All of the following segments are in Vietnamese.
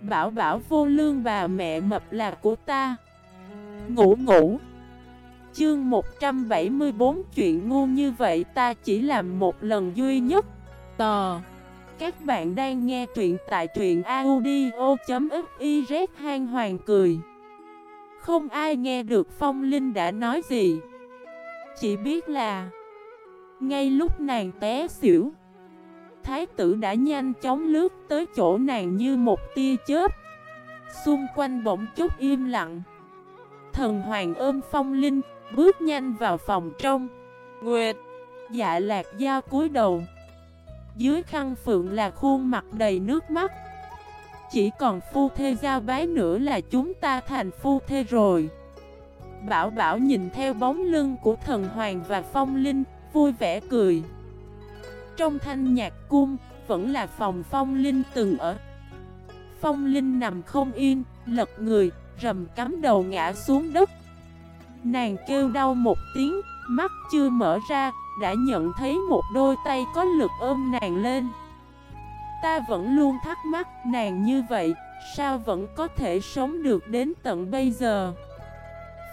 Bảo bảo vô lương bà mẹ mập là của ta. Ngủ ngủ. Chương 174 chuyện ngu như vậy ta chỉ làm một lần duy nhất. Tò. Các bạn đang nghe truyện tại truyện audio.xyz hang hoàng cười. Không ai nghe được Phong Linh đã nói gì. Chỉ biết là, Ngay lúc nàng té xỉu Thái tử đã nhanh chóng lướt tới chỗ nàng như một tia chớp. Xung quanh bỗng chút im lặng. Thần hoàng ôm phong linh, Bước nhanh vào phòng trong. Nguyệt Dạ lạc da cúi đầu. Dưới khăn phượng là khuôn mặt đầy nước mắt. Chỉ còn phu thê giao bái nữa là chúng ta thành phu thê rồi. Bảo bảo nhìn theo bóng lưng của thần hoàng và phong linh, Vui vẻ cười. Trong thanh nhạc cung Vẫn là phòng phong linh từng ở Phong linh nằm không yên Lật người Rầm cắm đầu ngã xuống đất Nàng kêu đau một tiếng, mắt chưa mở ra, đã nhận thấy một đôi tay có lực ôm nàng lên. Ta vẫn luôn thắc mắc nàng như vậy, sao vẫn có thể sống được đến tận bây giờ.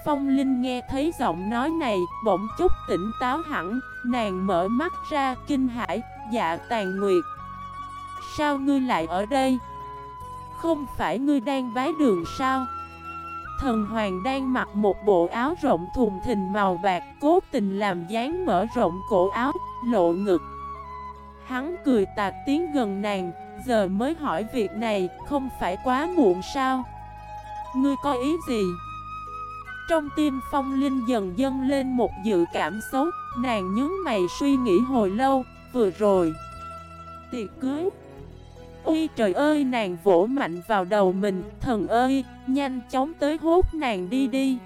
Phong Linh nghe thấy giọng nói này, bỗng chút tỉnh táo hẳn, nàng mở mắt ra kinh hãi, dạ tàn nguyệt. Sao ngươi lại ở đây? Không phải ngươi đang vái đường sao? Thần Hoàng đang mặc một bộ áo rộng thùng thình màu bạc Cố tình làm dáng mở rộng cổ áo, lộ ngực Hắn cười tạc tiếng gần nàng Giờ mới hỏi việc này Không phải quá muộn sao Ngươi có ý gì trong tim phong linh dần dâng lên một dự cảm xấu, Nàng nhớ mày suy nghĩ hồi lâu, Vừa rồi, Tiệc cưới, Ôi trời ơi! Nàng vỗ mạnh vào đầu mình, Thần ơi, nhanh chóng tới hốt nàng đi đi.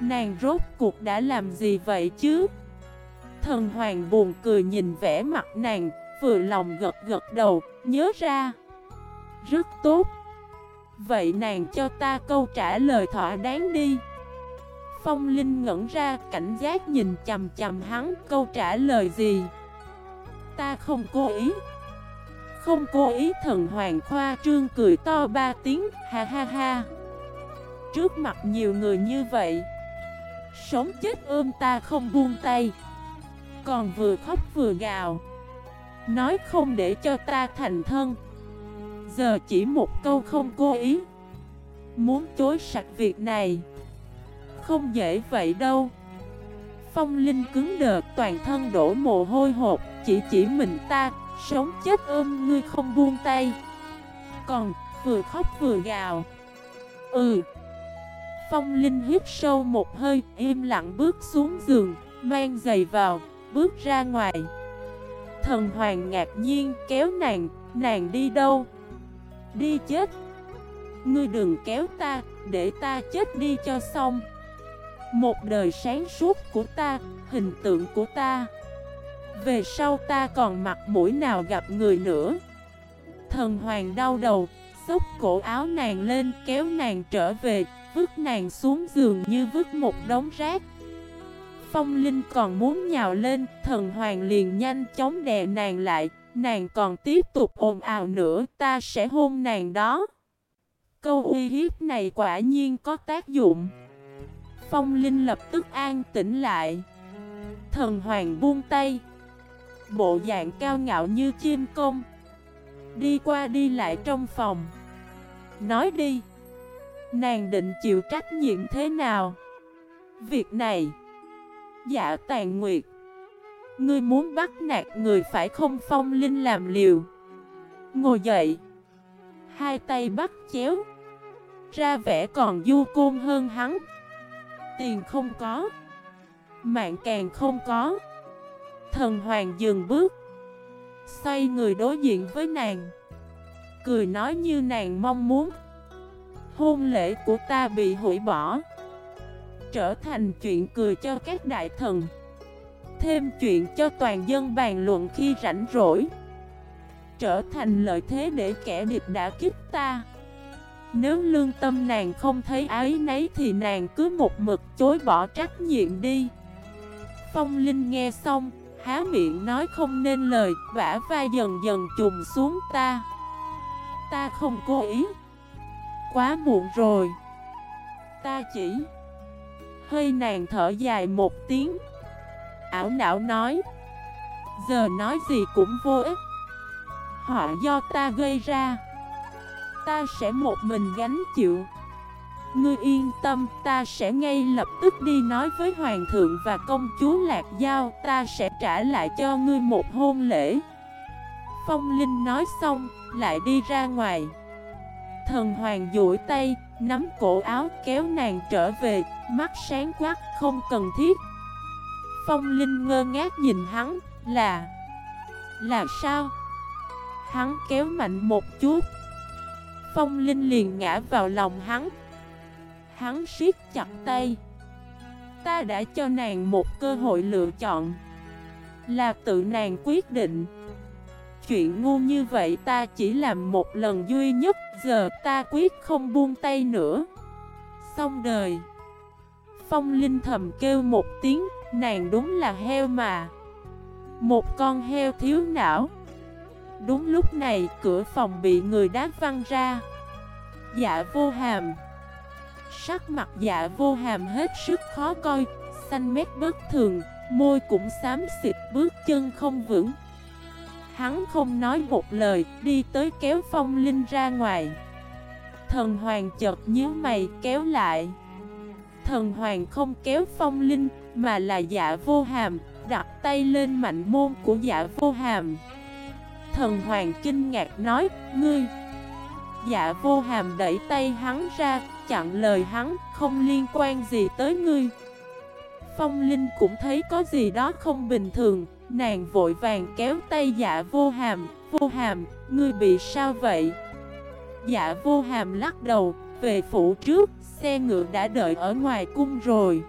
Nàng rốt cuộc đã làm gì vậy chứ? Thần hoàng buồn cười nhìn vẻ mặt nàng, Vừa lòng gật gật đầu, Nhớ ra, Rất tốt. Vậy nàng cho ta câu trả lời thỏa đáng đi. Phong Linh ngẩn ra, cảnh giác nhìn chầm chầm hắn, câu trả lời gì? Ta không cố ý. Không cố ý, thần hoàng khoa trương cười to ba tiếng, ha ha ha. Trước mặt nhiều người như vậy, Sống chết ôm ta không buông tay. Còn vừa khóc vừa gào. Nói không để cho ta thành thân. Giờ chỉ một câu không cố ý. Muốn chối sạch việc này. Không dễ vậy đâu. Phong Linh cứng đờ, toàn thân đổ mồ hôi hột. Chỉ chỉ mình ta, Sống chết ôm ngươi không buông tay. Còn, vừa khóc vừa gào. Ừ. Phong Linh hít sâu một hơi, Im lặng bước xuống giường, Mang giày vào, Bước ra ngoài. Thần hoàng ngạc nhiên kéo nàng Nàng đi đâu? Đi chết. Ngươi đừng kéo ta, Để ta chết đi cho xong. Một đời sáng suốt của ta, Hình tượng của ta. Về sau ta còn mặt mũi nào gặp người nữa? Thần hoàng đau đầu, Xốc cổ áo nàng lên, kéo nàng trở về, Vứt nàng xuống giường như vứt một đống rác. Phong Linh còn muốn nhào lên, Thần hoàng liền nhanh chóng đè nàng lại, Nàng còn tiếp tục ồn ào nữa, Ta sẽ hôn nàng đó. Câu uy hiếp này quả nhiên có tác dụng. Phong Linh lập tức an tĩnh lại. Thần hoàng buông tay. Bộ dạng cao ngạo như chim công. Đi qua đi lại trong phòng. Nói đi. Nàng định chịu trách nhiệm thế nào? Việc này. Dạ tàn nguyệt. Ngươi muốn bắt nạt người phải không phong linh làm liều? Ngồi dậy. Hai tay bắt chéo. Ra vẻ còn du côn hơn hắn. Tiền không có. Mạng càng không có. Thần hoàng dừng bước. Xoay người đối diện với nàng. Cười nói như nàng mong muốn. Hôn lễ của ta bị hủy bỏ. Trở thành chuyện cười cho các đại thần. Thêm chuyện cho toàn dân bàn luận khi rảnh rỗi. Trở thành lợi thế để kẻ địch đã kích ta. Nếu lương tâm nàng không thấy ái nấy thì nàng cứ một mực chối bỏ trách nhiệm đi. Phong Linh nghe xong há miệng nói không nên lời, vả vai dần dần trùng xuống ta. Ta không cố ý. quá muộn rồi. Ta chỉ Hơi nàng thở dài một tiếng. Ảo não nói Giờ nói gì cũng vô ích. Họa do ta gây ra. Ta sẽ một mình gánh chịu. Ngươi yên tâm, ta sẽ ngay lập tức đi nói với hoàng thượng và công chúa Lạc Giao Ta sẽ trả lại cho ngươi một hôn lễ. Phong Linh nói xong, lại đi ra ngoài. Thần hoàng duỗi tay, nắm cổ áo kéo nàng trở về Mắt sáng quát, không cần thiết. Phong Linh ngơ ngác nhìn hắn, là Là sao? Hắn kéo mạnh một chút. Phong Linh liền ngã vào lòng hắn. Hắn siết chặt tay. Ta đã cho nàng một cơ hội lựa chọn. Là tự nàng quyết định. Chuyện ngu như vậy ta chỉ làm một lần duy nhất, Giờ ta quyết không buông tay nữa. Xong đời. Phong Linh thầm kêu một tiếng, Nàng đúng là heo mà. Một con heo thiếu não. Đúng lúc này, cửa phòng bị người đá văng ra. Dạ vô hàm. Sắc mặt dạ vô hàm hết sức khó coi, Xanh mét bất thường, Môi cũng xám xịt, bước chân không vững. Hắn không nói một lời, Đi tới kéo phong linh ra ngoài. Thần hoàng chợt nhíu mày, kéo lại. Thần hoàng không kéo phong linh, Mà là dạ vô hàm, Đặt tay lên mạnh môn của dạ vô hàm. Thần hoàng kinh ngạc nói Ngươi. Dạ vô hàm đẩy tay hắn ra Chặn lời hắn Không liên quan gì tới ngươi. Phong Linh cũng thấy có gì đó không bình thường Nàng vội vàng kéo tay dạ vô hàm Vô hàm, ngươi bị sao vậy? Dạ vô hàm lắc đầu Về phủ trước, xe ngựa đã đợi ở ngoài cung rồi.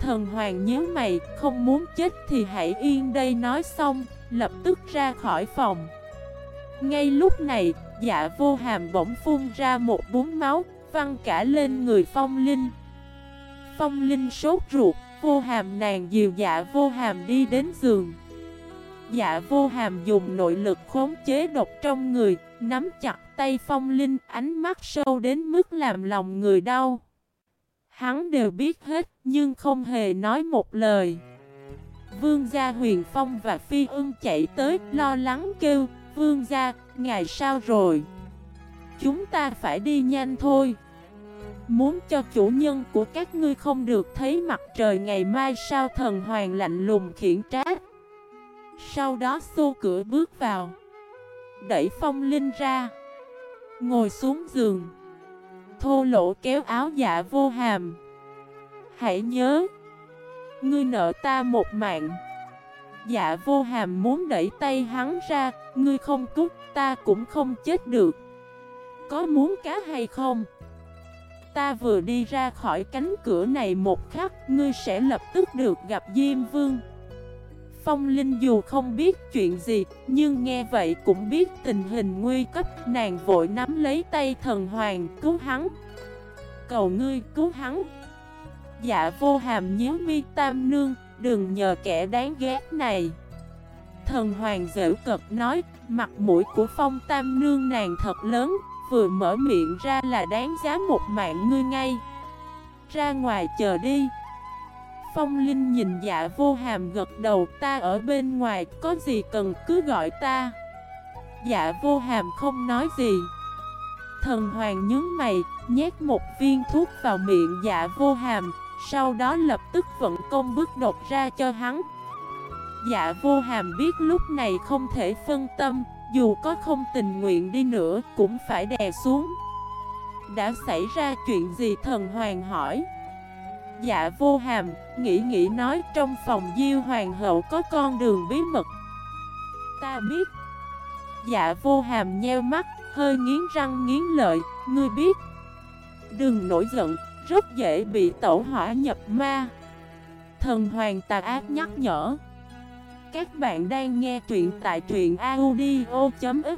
Thần hoàng nhớ mày, không muốn chết thì hãy yên đây nói xong. Lập tức ra khỏi phòng. Ngay lúc này, dạ vô hàm bỗng phun ra một bún máu Văng cả lên người phong linh. Phong linh sốt ruột Vô hàm nàng dìu dạ vô hàm đi đến giường. Dạ vô hàm dùng nội lực khống chế độc trong người Nắm chặt tay phong linh ánh mắt sâu đến mức làm lòng người đau. Hắn đều biết hết nhưng không hề nói một lời. Vương gia huyền phong và phi ưng chạy tới lo lắng kêu Vương gia, ngày sao rồi? Chúng ta phải đi nhanh thôi. Muốn cho chủ nhân của các ngươi không được thấy mặt trời ngày mai sao thần hoàng lạnh lùng khiển trách. Sau đó xô cửa bước vào Đẩy phong linh ra Ngồi xuống giường Thô lỗ kéo áo dạ vô hàm. Hãy nhớ Ngươi nợ ta một mạng. Dạ vô hàm muốn đẩy tay hắn ra, Ngươi không cút, ta cũng không chết được. Có muốn cá hay không? Ta vừa đi ra khỏi cánh cửa này một khắc, Ngươi sẽ lập tức được gặp Diêm Vương. Phong Linh dù không biết chuyện gì, Nhưng nghe vậy cũng biết tình hình nguy cấp, Nàng vội nắm lấy tay thần hoàng, cứu hắn. Cầu ngươi, cứu hắn. Dạ vô hàm nhớ mi tam nương, Đừng nhờ kẻ đáng ghét này. Thần hoàng dễ cực nói, Mặt mũi của phong tam nương nàng thật lớn, Vừa mở miệng ra là đáng giá một mạng ngươi ngay. Ra ngoài chờ đi. Phong Linh nhìn dạ vô hàm gật đầu, Ta ở bên ngoài, có gì cần cứ gọi ta. Dạ vô hàm không nói gì. Thần hoàng nhướng mày, Nhét một viên thuốc vào miệng dạ vô hàm. Sau đó lập tức vận công bước đột ra cho hắn. Dạ vô hàm biết lúc này không thể phân tâm Dù có không tình nguyện đi nữa cũng phải đè xuống. Đã xảy ra chuyện gì thần hoàng hỏi? Dạ vô hàm, nghĩ nghĩ nói trong phòng diêu hoàng hậu có con đường bí mật. Ta biết. Dạ vô hàm nheo mắt, hơi nghiến răng nghiến lợi, ngươi biết. Đừng nổi giận, rất dễ bị tẩu hỏa nhập ma. Thần hoàng tà ác nhắc nhở. Các bạn đang nghe truyện tại truyện audio.fif